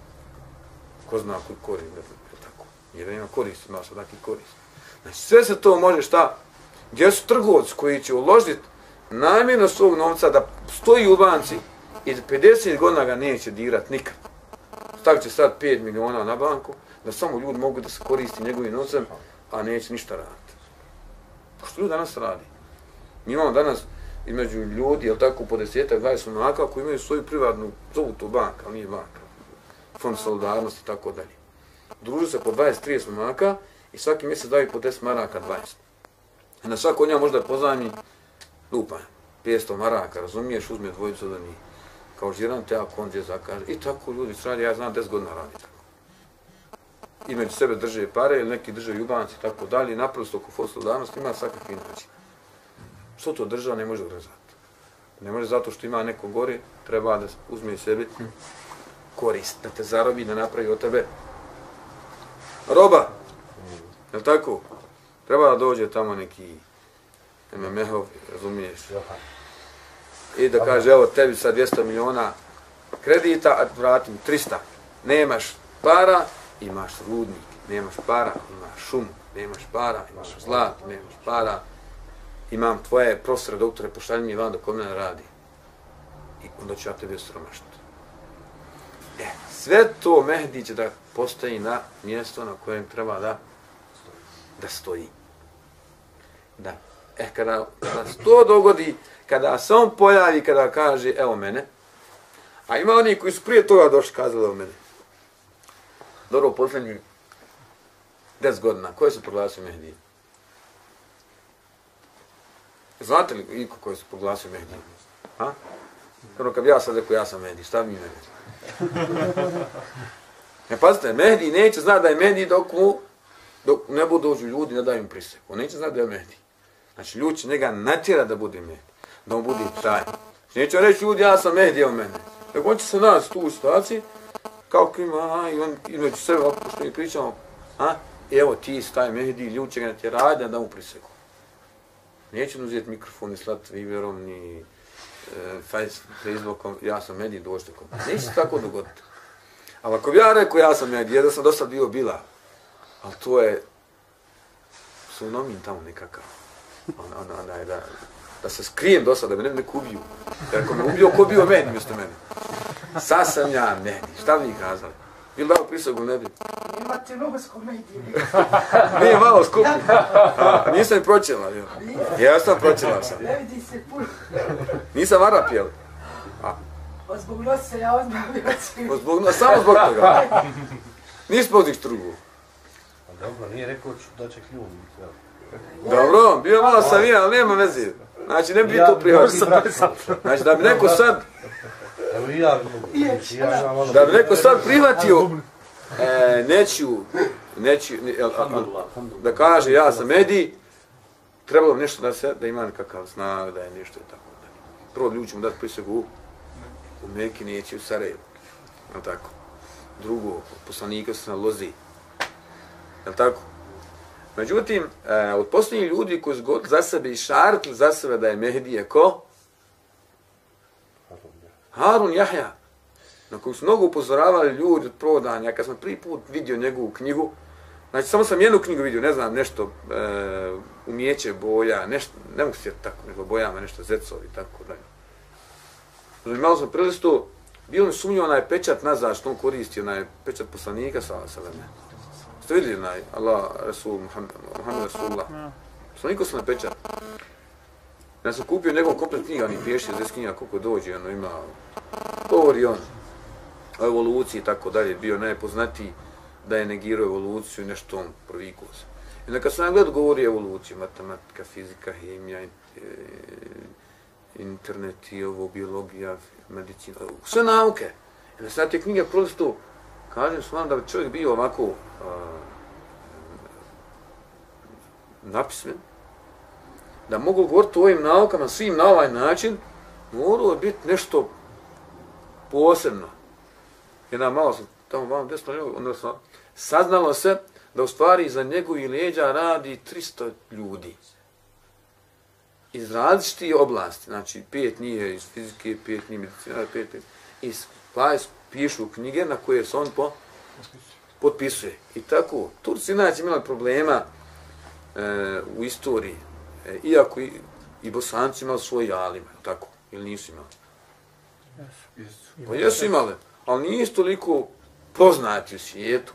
ko zna koji korist, ne znam, tako. Jer ima koristi, ima sadake koristi. Znači, sve se to može šta? Gdje su trgovci koji će uložiti namjerno svog novca da stoji u banci i za 50 godina ga neće dirat nikad. Stavit će sad 5 miliona na banku, da samo ljudi mogu da se koristi njegovim novcem, a neće ništa raditi. Što ljudi danas radi? Mi imamo danas između ljudi, jel tako, po desetak, 20 monaka koji imaju svoju privatnu, zovu to banka, ali nije banka, fond solidarnosti i tako dalje. Druže se po 20-30 monaka i svaki mjesec daju po 10 maraka 20. I na svako nja možda pozajmi lupa, 500 maraka, razumiješ, uzme dvojicu da nije. Kao žiran te ako on gdje zakaže. I tako ljudi radi, ja znam 10 godina radi tako. I među sebe drže pare ili neki drže jubanci i tako dalje. Naprosto oko fond solidarnosti ima svakakvi način. Što to država ne može odrezati? Ne može zato što ima neko gore, treba da uzme sebi korist, da te zarobi, da napravi od tebe roba. Je tako? Treba da dođe tamo neki MMH-ov, razumiješ? I da kaže, evo, tebi sa 200 miliona kredita, a vratim 300. Nemaš para, imaš rudnik. Nemaš para, imaš šum. Nemaš para, imaš zlat. Nemaš para, imam tvoje profesore, doktore, pošalj mi van da kod radi. I onda ću ja tebi osromašiti. E, sve to Mehdi će da postoji na mjesto na kojem treba da da stoji. Da. E, kada, kada se to dogodi, kada se on pojavi, kada kaže, evo mene, a ima oni koji su prije toga došli kazali evo mene. Dobro, posljednji 10 godina, koje su proglasili Mehdi? Znate li iko koji su proglasio Mehdi? Ha? Prvo, ono kad ja sad rekao, ja sam Mehdi, šta mi ne Ne, e, pazite, Mehdi neće znati da je Mehdi dok mu, dok ne budu dođu ljudi, ne daju im prisek. On neće znati da je Mehdi. Znači, ljudi će njega natjera da bude Mehdi. Da on bude taj. Neće reći ljudi, ja sam Mehdi, evo mene. Nego on će se nas tu u situaciji, kao klima, a, i on između sebe, ovako što mi pričamo, a, evo ti staj Mehdi, ljudi će ga natjerati da mu prisjeku. Neće uzeti mikrofon i slati Viverom, ni e, Facebookom, ja sam medij dođite kom. Neće se tako dogoditi. Ali ako bi ja rekao, ja sam Mehdi, da sam dosta bio bila, ali to je sunomin tamo nekakav. Ona, ona, ona je da, da se skrijem do sada, da me ne neko ubiju. Jer ako me ubio, ko bio meni mjesto mene? Sad sam ja meni. Šta bi mi kazali? Ili dao prisegu ne bi? Imate mnogo skomedije. Nije malo skupi. A, nisam pročela, jel? Ja sam pročela sam. Ne vidi se puno. Nisam Arap, jel? Pa zbog nosa ja odmah bio cijem. Zbog, no, samo zbog toga. Nisi zbog niš drugu. Dobro, nije rekao da će kljun. Dobro, bio malo sam ja, ali nema veze. Znači, ne bi to prihvatio. Znači, da bi neko sad, Evo i ja, ja ono... da bi neko sad prihvatio e, neću, neću, ne, el, a, a, da kaže ja sam Edi, trebalo bi nešto da se, da ima nekakav znak, da je nešto i tako. Prvo ljudi ćemo dati prisegu u, u Meki, neće u Sarajevo. Jel tako? Drugo, poslanika su na lozi. Jel tako? Međutim, e, od posljednjih ljudi koji su za sebe išartili za sebe da je Mehdi ko? Harun Jahja. Na koju su mnogo upozoravali ljudi od prodanja. Kad sam prvi put vidio njegovu knjigu, znači samo sam jednu knjigu vidio, ne znam, nešto e, umjeće boja, nešto, ne mogu se tako, nego bojama, nešto zecovi, tako dalje. Znači, malo sam prilistu, bio mi sumnio onaj pečat nazad što on koristi, onaj pečat poslanika sa Salame. Ste vidjeli onaj Allah, Rasul, Muhammed, Muhammed Rasulullah? Poslaniko sam na pečat. Ja sam kupio njegov komplet knjiga, oni pješće, iz knjiga koliko dođe, ono ima, govori on o evoluciji i tako dalje, bio najpoznatiji da je negirao evoluciju i nešto on provikao se. I neka sam gledao govori o evoluciji, matematika, fizika, hemija, e, internet i ovo, biologija, medicina, sve nauke. I onda sam te knjige prosto, kažem s vam da bi čovjek bio ovako a, napismen, da mogu govoriti o ovim naukama svim na ovaj način, moralo biti nešto posebno, jedna malo sam tamo malo desno, odnosno, saznalo se da u stvari za njegovi leđa radi 300 ljudi. Iz različitih oblasti, znači pet nije iz fizike, pet nije medicina, pet, pet. Iz plajs pišu knjige na koje se on po, potpisuje. I tako, Turci inače imali problema e, u istoriji, e, iako i, i bosanci imali svoj alima, tako, ili nisu imali. Pa jesu imali, ali nisu toliko poznati u svijetu,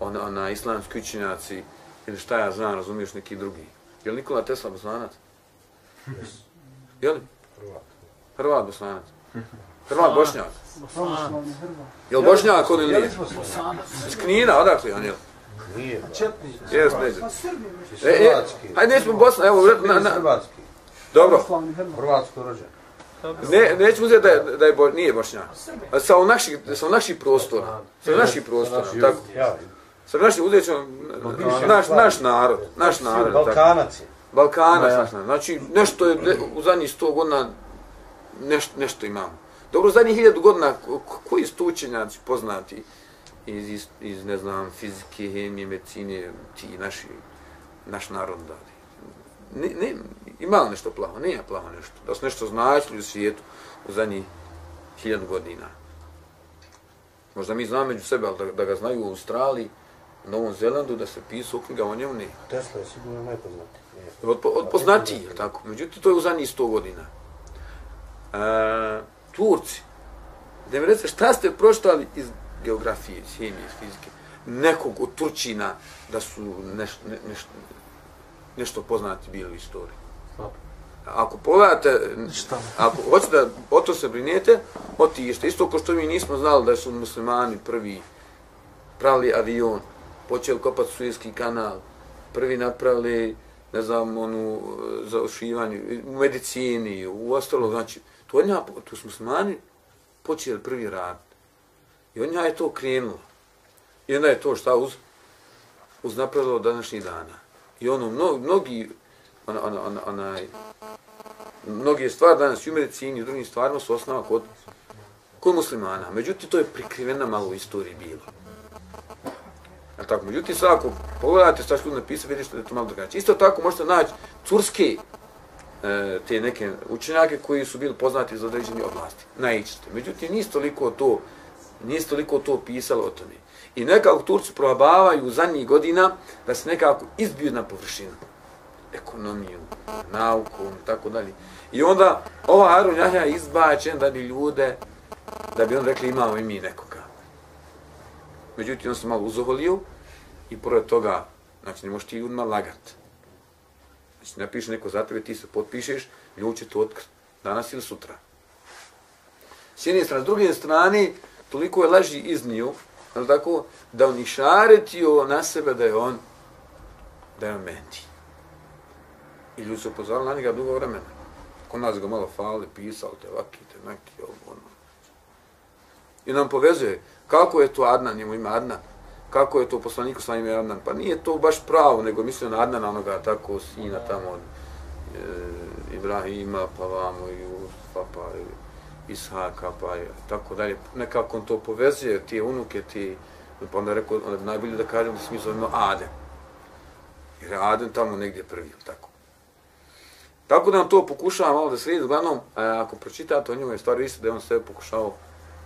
ona, ona islamski učenjaci, ili šta ja znam, razumiješ neki drugi. Je li Nikola Tesla boslanac? Je li? Hrvat boslanac. Hrvat bošnjak. Hrvat. Je li bošnjak on ili Je li nije? smo se? Iz Knina, odakle on je? Nije. Jes, ne Pa. E, e, hajde nećemo Bosna, evo, na, na, Hrvatski. dobro. Hrvatsko rođen. ne, nećemo uzeti da je, da je bo, nije bošnjak. A Sa u naših, sa u naših prostora, sa u naših prostora, tako. Sa naših, uzet ćemo naš, naš narod, naš narod, tako. Balkanac je. Balkana, ja. znači nešto je u zadnjih sto godina nešto, nešto imamo. Dobro, u zadnjih hiljadu godina ko- ko- koji su učenjaci poznati iz, iz, iz, ne znam, fizike, hemije, medicine, ti naši, naš narod dali. Ne, ne, ima li nešto plavo? Nije plavo nešto. Da su nešto značili u svijetu u zadnjih hiljadu godina. Možda mi znamo među sebe, ali da, da ga znaju u Australiji, Novom Zelandu, da se pisao knjiga o njemu, ne. Tesla je sigurno najpoznatiji. Od, od poznatiji, tako? Međutim, to je u zadnjih sto godina. E, Turci, da mi recite, šta ste proštali iz geografije, hemije, iz fizike, nekog od Turčina da su neš, ne, neš, nešto poznati bili u istoriji? Ako pogledate, Šta? ako hoćete da o to se brinete, otište. Isto kao što mi nismo znali da su muslimani prvi pravili avion, počeli kopati Suezki kanal, prvi napravili, ne znam, onu, e, za ušivanje, u medicini, u ostalo, znači, to, nja, to su muslimani počeli prvi rad. I od nja je to krenulo. I onda je to šta uz, uznapravilo današnjih dana. I ono, mno, mnogi, ona, ona, ona, onaj, mnoge stvari danas i u medicini i u drugim stvarima su osnova kod, kod muslimana. Međutim, to je prikrivena malo u istoriji bilo. A tako, međutim, sad ako pogledate šta što napisao, vidite da je to malo drugačije. Isto tako možete naći curske e, te neke učenjake koji su bili poznati za određeni oblasti. Naićete. Međutim, nisu toliko to, nisu toliko to pisalo o tome. I nekako Turci probavaju zadnjih godina da se nekako izbiju na površinu. Ekonomiju, nauku i tako dalje. I onda ova Harun Jahja je izbačen da bi ljude, da bi on rekli imamo i mi nekoga. Međutim, on se malo uzoholio i pored toga, znači ne možeš ti ljudima lagat. Znači napiše neko za tebe, ti se potpišeš, ljudi će to otkriti. Danas ili sutra. S jedne strane, s druge strane, toliko je laži iznio, ali tako, da on išaretio na sebe da je on, da je on menti. I ljudi su upozorili na njega dugo vremena. Kod nas ga malo fali, pisao te vaki, te neki, ovo, ono. I nam povezuje, kako je to Adnan, njemu ima Adnan, kako je to poslaniku sa ime Adnan, pa nije to baš pravo, nego mislio na Adnana onoga tako sina tamo od e, Ibrahima, pa vamo i Usufa, pa i Ishaka, pa je, tako dalje. Nekako on to povezuje, ti unuke, ti, pa onda rekao, onda bi najbolje da kažem da se mi zovemo Adem. Jer je Adem tamo negdje prvi, tako. Tako da on to pokušava malo da slijedi, uglavnom, a, ako pročitate o njemu je stvar isto da je on sve pokušao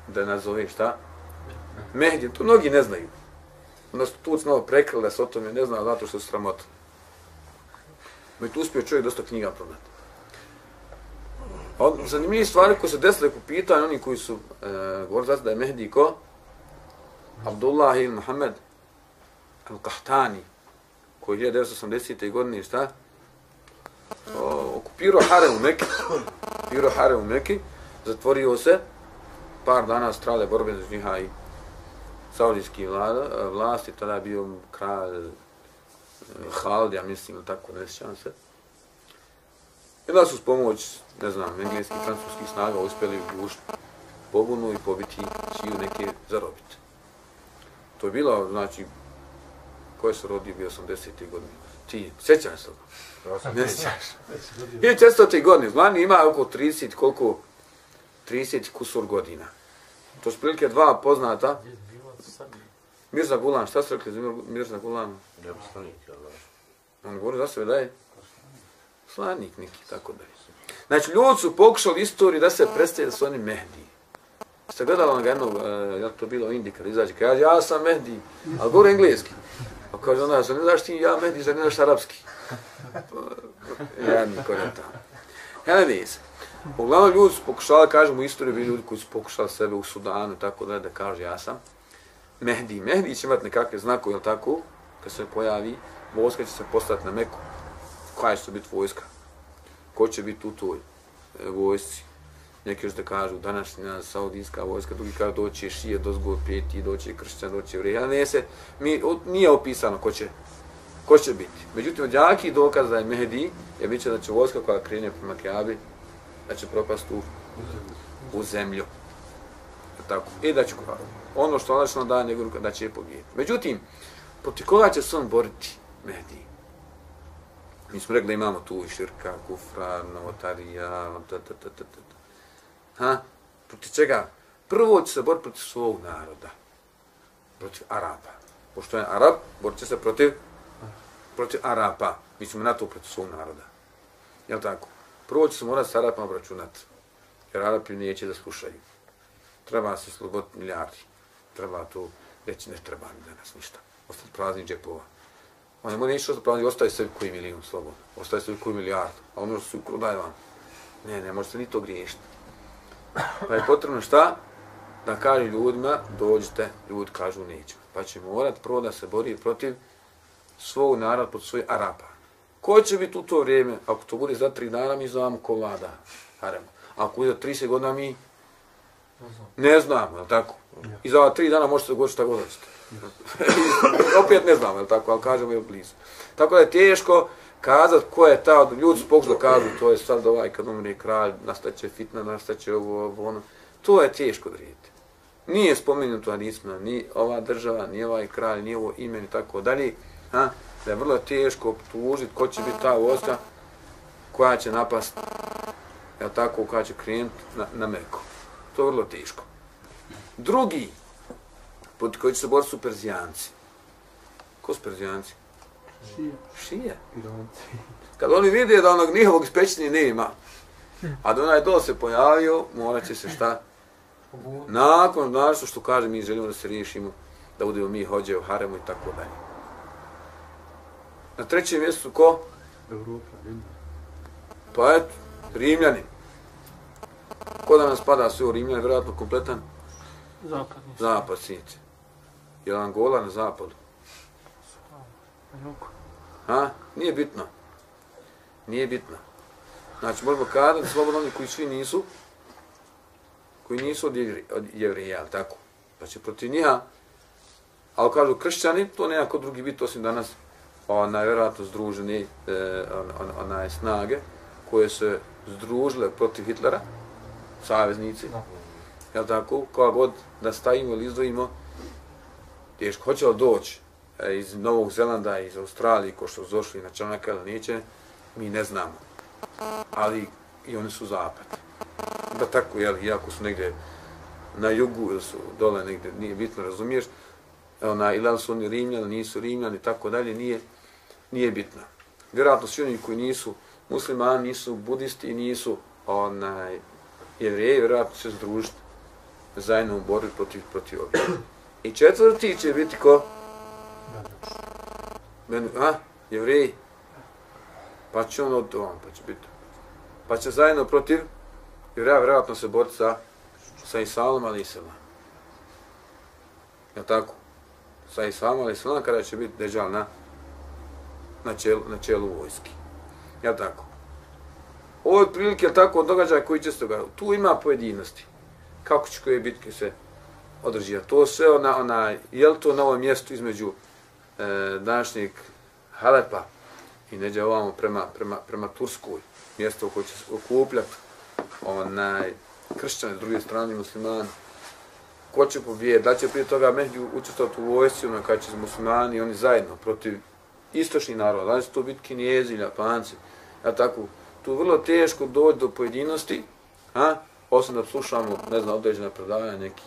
da nazove šta? Mehdi, to mnogi ne znaju. Onda su tu malo prekrili da se o tome ne zna, zato što su sramota. Ma i tu uspio čovjek dosta knjiga prodati. Od, zanimljivi stvari koje se desile po pitanju, oni koji su e, govorili da je Mehdi ko? Abdullah ili Muhammed al-Kahtani, koji je 1980. godine, šta? O, okupirao Hare u Meki, okupirao Hare u Meki, zatvorio se, par dana strale borbe za njiha i saudijski vlada, e, vlasti, tada je bio kralj e, Khalid, ja mislim, tako, ne sjećam se. I da su s pomoć, ne znam, engleskih, francuskih snaga uspjeli ugušiti pobunu i pobiti siju neke zarobiti. To je bilo, znači, ko je se rodio bio 80. godine? Ti, sjećam se toga? Ne sjećaš. 1400. godine, Zlani ima oko 30, koliko? 30 kusur godina. To su prilike dva poznata. Mirza Gulan, šta ste rekli za Mir- Mirza Gulan? Ne poslanik, jel da? On govori za sebe da je slanik neki, tako da je. Znači, ljudi su pokušali istoriju da se predstavlja da su oni Mehdi. Ste gledali onoga jednog, e, ja to bilo indikal izađe, kaže, ja sam Mehdi, ali govori engleski. A kaže ona, ne znaš ti ja Mehdi, zar ne znaš arapski? Ja niko ne tamo. Ja ne. Uglavnom ljudi su pokušali, kažemo, istoriju bili ljudi koji su pokušali sebe u Sudanu, i tako da, da kaže ja sam Mehdi. Mehdi će imati nekakve znakove, jel tako? Kad se pojavi, vojska će se postati na Meku. Koja će biti vojska? Ko će biti u toj e, vojsci? Neki još da kažu današnja saudijska vojska, drugi kažu doće šije, dozgo peti, doće kršćan, doće vrije. Ne se, mi, nije opisano ko će, ko će biti. Međutim, od jakih dokaza da je Mehdi, je bit će da će vojska koja krene prema Kjabi, da će propast u, u zemlju. Tako. I da će ono što Allah da nego da će je pobijeti. Međutim, protiv koga će se on boriti Mehdi? Mi smo rekli da imamo tu i širka, kufra, novotarija, ta, ta, ta, ta, ta. Ha? Proti čega? Prvo će se boriti protiv svog naroda. Protiv Araba. Pošto je Arab, borit će se protiv protiv Arapa. Mi ćemo na to protiv svog naroda. Jel tako? Prvo će se morati s Arapama obračunati. Jer Arapi neće da slušaju. Treba se sloboditi milijardi. Treba to reći, ne treba mi danas ništa. Ostati prazni džepova. On ne može ništa da prazni, ostaje sebi koji milijun slobodno. Ostaje sebi koji milijardu. A ono što su daje vam. Ne, ne može se ni to griješiti. Pa je potrebno šta? Da kaže ljudima, dođite, ljudi kažu nećemo. Pa će morat prvo da se bori protiv svog naroda, protiv svojih Arapa. Ko će biti u to vrijeme? Ako to bude za tri dana, mi znamo ko vlada. Haremo. Ako bude za 30 godina, mi ne znamo, je tako? I za tri dana možete dogoditi šta god hoćete. Opet ne znam, je tako? Ali kažemo je blizu. Tako da je teško kazat ko je ta, ljudi su pokušali kazati, to je sad ovaj, kad umri kralj, nastaće fitna, nastaće ovo, ovo, ono. To je teško da. Nije spomenuto hadisma, ni ova država, ni ovaj kralj, ni ovo ime, ni tako dalje. Ha? Da je vrlo teško optužiti ko će biti ta vojska koja će napast, ja tako, koja će krenuti na, na Meku. To je vrlo teško. Drugi, pod koji će se boriti su Perzijanci. Ko su Perzijanci? Šije. Šije. Kad oni vide da onog njihovog ispećenja nema, a da onaj dole se pojavio, morat će se šta? Nakon, znaš što kaže, mi želimo da se riješimo, da budemo mi hođe u haremu i tako dalje. Na trećem mjestu ko? Evropa. Pa eto, Rimljani. Ko da nas pada sve u Rimljani, vjerojatno kompletan Zapadni. zapad sinice. Je li Angola na zapadu? Ha? Nije bitno. Nije bitno. Znači, možemo kada slobodno oni koji svi nisu, koji nisu od, jevri, od jevrija, ali tako? Pa će protiv njiha, ali kažu kršćani, to nema kod drugi biti osim danas onaj vjerojatno združeni e, on, on, onaj snage koje se združile protiv Hitlera, saveznici, jel tako, koja god da stavimo ili izdvojimo, teško, hoće li doći e, iz Novog Zelanda, iz Australije, ko što su došli na članaka ili neće, mi ne znamo. Ali i oni su zapad. Da tako, jel, iako su negdje na jugu ili su dole negdje, nije bitno, razumiješ, ona, ili su oni rimljani, nisu rimljani, i tako dalje, nije, nije bitno. Vjerojatno svi oni koji nisu muslimani, nisu budisti, i nisu onaj, jevrijeji, vjerojatno se združiti zajedno u borbi protiv, protiv ovih. I četvrti će biti ko? Ben, a, jevreji. Pa će on od on, pa će biti. Pa će zajedno protiv jevreja vjerojatno se boriti sa, sa Isalom, ali Isalam. Je tako? Sa Isalom, ali Isalam, kada će biti deđal na, na, čelu, na čelu vojski. Je tako? Ovo je prilike, tako, događaj koji će se događati. Tu ima pojedinosti. Kako će koje bitke se održivati. To sve ona, ona, je li to na ovom mjestu između e, današnjeg Halepa i neđe ovamo prema, prema, prema Turskoj, mjesto u koje će se okupljati onaj, kršćani, s druge strane muslimani, ko će pobijeti, da će prije toga Mehdi učestvati u vojsci, ono kada će muslimani, oni zajedno, protiv istočnih naroda, da će to biti kinezi, japanci, ja tako, tu vrlo teško doći do pojedinosti, a, osim da slušamo, ne znam, određena predavanja neki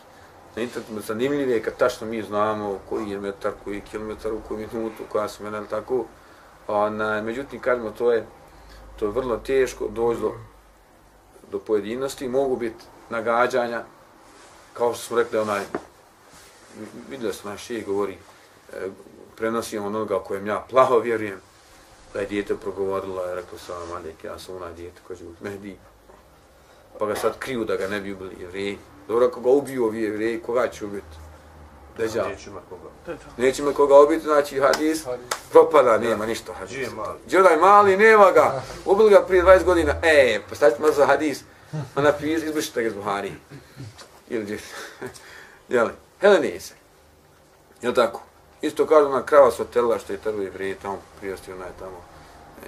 na internetu zanimljive kad tačno mi znamo koji je metar, koji je kilometar, u koju minutu, koja su mena, tako. Ona, međutim, kažemo, to je, to je vrlo teško doći do, do pojedinosti, mogu biti nagađanja, kao što smo rekli, onaj, vidio sam naš govori, e, prenosi onoga kojem ja plaho vjerujem, da je dijete progovorila, je rekao sam, Alek, ja sam onaj dijete koji je Mehdi, pa ga sad kriju da ga ne bi ubili jevreji. Dobro, ako ga ubiju ovi jevreji, koga će ubiti? Deđa. Neće ima koga. Neće me koga ubiti, znači hadis, propada, nema ništa hadis. Gdje je mali? Gdje je onaj mali, nema ga. Ubili ga prije 20 godina, e, pa stavite malo za hadis, pa napiši, izbrišite ga iz Buhari. Ili gdje. Jeli, Helenese. Jel tako? Isto kažu na krava s hotela što je trlo jevreji, tamo prijasti onaj tamo.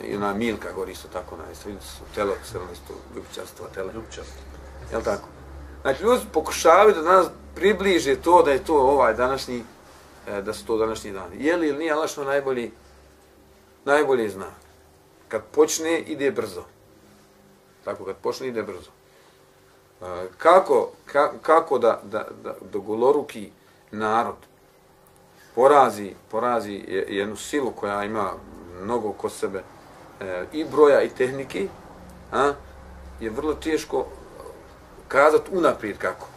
I ona Milka gori isto tako, na isto, vidio su telo, selo isto, ljubičarstvo, tele. Ljubčar. Jel tako? Znači, ljudi pokušavaju da nas približe to da je to ovaj današnji, e, da su to današnji dani. Je li ili nije Allah što najbolji, najbolje zna. Kad počne, ide brzo. Tako, kad počne, ide brzo. E, kako, ka, kako da, da, da, da goloruki narod porazi, porazi je- jednu silu koja ima mnogo kod sebe e, i broja i tehnike, a, je vrlo teško kazati unaprijed kako.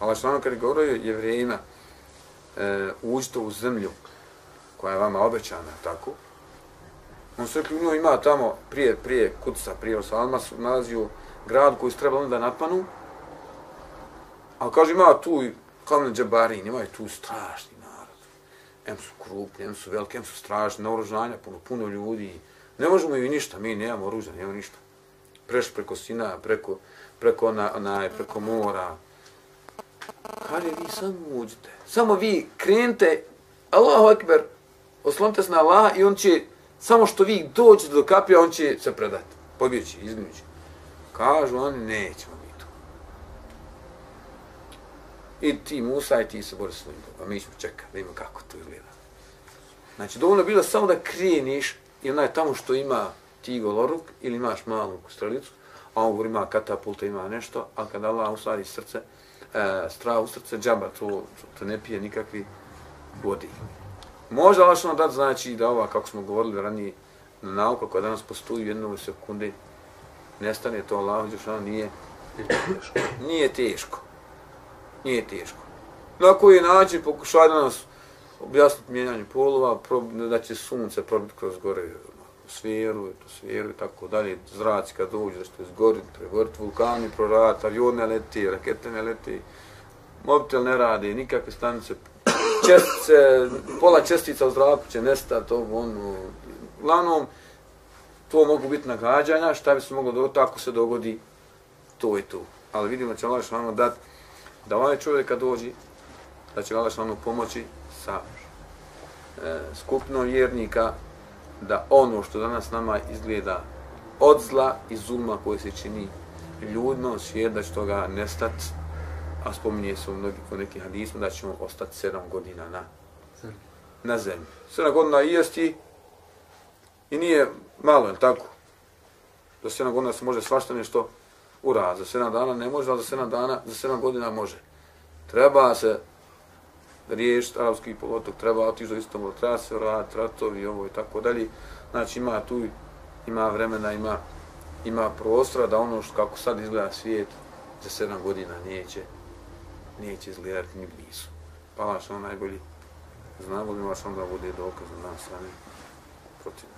Ali što ono kad je govorio jevrejima, e, uđite u zemlju koja je vama obećana, tako, on se rekli, no, ima tamo, prije, prije Kudsa, prije Osalma, su nalazio grad koji su trebali da napanu, ali kaže, ima tu i Kamen Džabarin, ima tu strašni narod. Em su krupni, em su veliki, em su strašni, naoružanja, puno, puno ljudi. Ne možemo i ništa, mi nemamo oružja, nemamo ništa. Preš preko Sina, preko, preko, na, na, preko mora. Kaže, vi samo uđite. Samo vi krenite, Allahu Ekber, oslonite se na Allah i on će, samo što vi dođete do kapija, on će se predati. Pobjeći, izgnući. Kažu oni, nećemo mi to. I ti Musa i ti se bori svojim Bogom. A mi ćemo čekati, da vidimo kako to izgleda. Znači, dovoljno je bilo samo da kreniš i onaj tamo što ima ti goloruk ili imaš malu strelicu, a on govori ima katapulta, ima nešto, a kada Allah usadi srce, e, strah u srce, džaba, to, to ne pije nikakvi vodi. Možda Allah što dati znači da ova, kako smo govorili ranije, nauka koja danas postoji u jednom sekunde, nestane to Allah, što nije, nije teško. Nije teško. Na koji način pokušaj da nas objasniti mijenjanje polova, da će sunce probiti kroz gore sferu, tu sferu i tako dalje, zraci kad dođu, da što je izgoriti, pregoriti, vulkani prorati, avion ne leti, rakete ne leti, mobitel ne radi, nikakve stanice, čestice, pola čestica u zraku će nestati, ovo, ono, uglavnom, to mogu biti nagađanja, šta bi se moglo dogoditi ako se dogodi to i to. Ali vidimo da će Allah šalano dati da ovaj čovjek kad dođi, da će Allah šalano pomoći sa e, skupno vjernika, da ono što danas nama izgleda od zla i zulma koje se čini ljudno svijet, da će toga nestati, a spominje se u mnogi, u nekim hadismu da ćemo ostati sedam godina na, na zemlji. Sedam godina i jesti i nije malo, je tako? Za sedam godina se može svašta nešto uraditi. Za sedam dana ne može, ali za sedam, dana, za sedam godina može. Treba se riješiti arapski polotok, treba otići do Istanbula, treba se raditi ratovi, ovo i tako dalje. Znači ima tu, ima vremena, ima, ima prostora da ono što kako sad izgleda svijet za sedam godina neće, neće izgledati ni blizu. Pa vaš što ono najbolji zna, volim vaš onda bude dokaz na nas, a ne protiv nas.